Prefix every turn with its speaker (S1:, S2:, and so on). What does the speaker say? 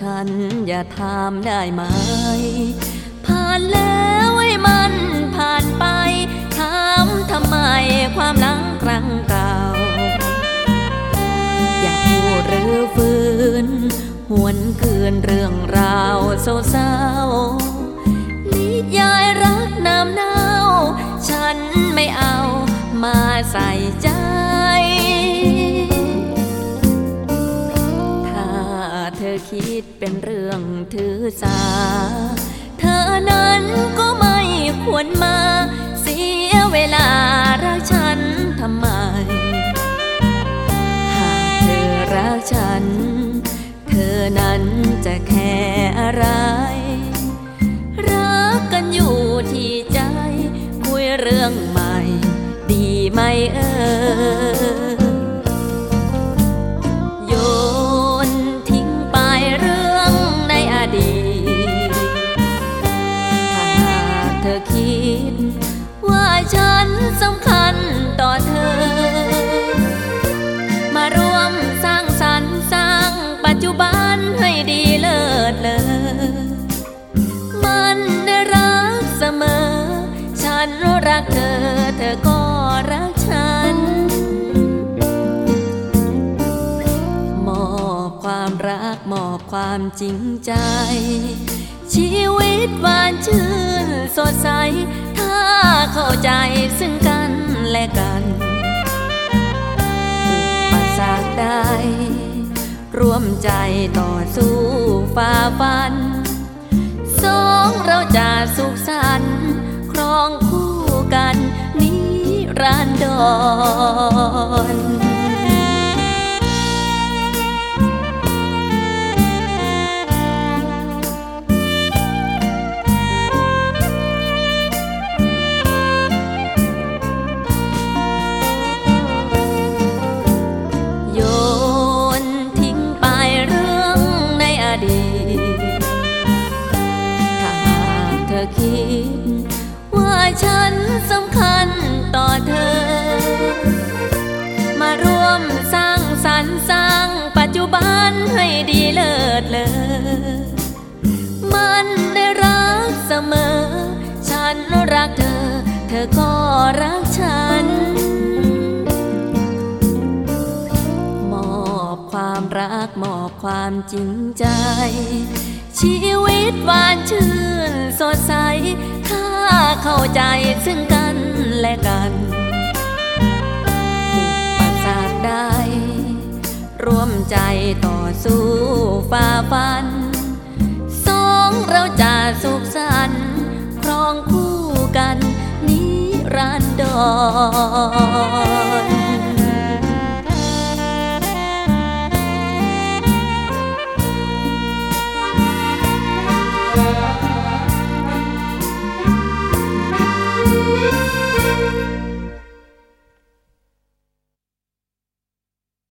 S1: ฉันอย่าถามได้ไหม ผ่านแล้วให้มันผ่านไป ถามทำไมความหลังครั้งเก่า อย่าพูดหรือฟื้น หวนคืนเรื่องราวเศร้าๆนิยายรักน้ำเน่า ฉันไม่เอามาใส่ใจ อคิดเป็นเรื่องถือสา เธอนั้นก็ไม่ควรมา เสียเวลารักฉันทำไม หากเธอรักฉัน เธอนั้นจะแค่อะไร รักกันอยู่ที่ใจ คุยเรื่องใหม่ นรักเธอ เธอก็รักฉัน มอบความรักมอบความจริงใจ ชีวิตหวานชื่นสดใส ถ้าเข้าใจซึ่งกันและกันอุปสรรคใดร่วมใจต่อสู้ฝ่าฟัน สองเราจะสุขสันต์ ดรโนรักเธอ เธอก็รักฉัน มอบความรักมอบความจริงใจ ชีวิตหวานชื่นสดใส ถ้าเข้าใจซึ่งกันและกันอุปสรรคใดร่วมใจต่อสู้ฝ่าฟัน สองเราจะสุขสันต์ ค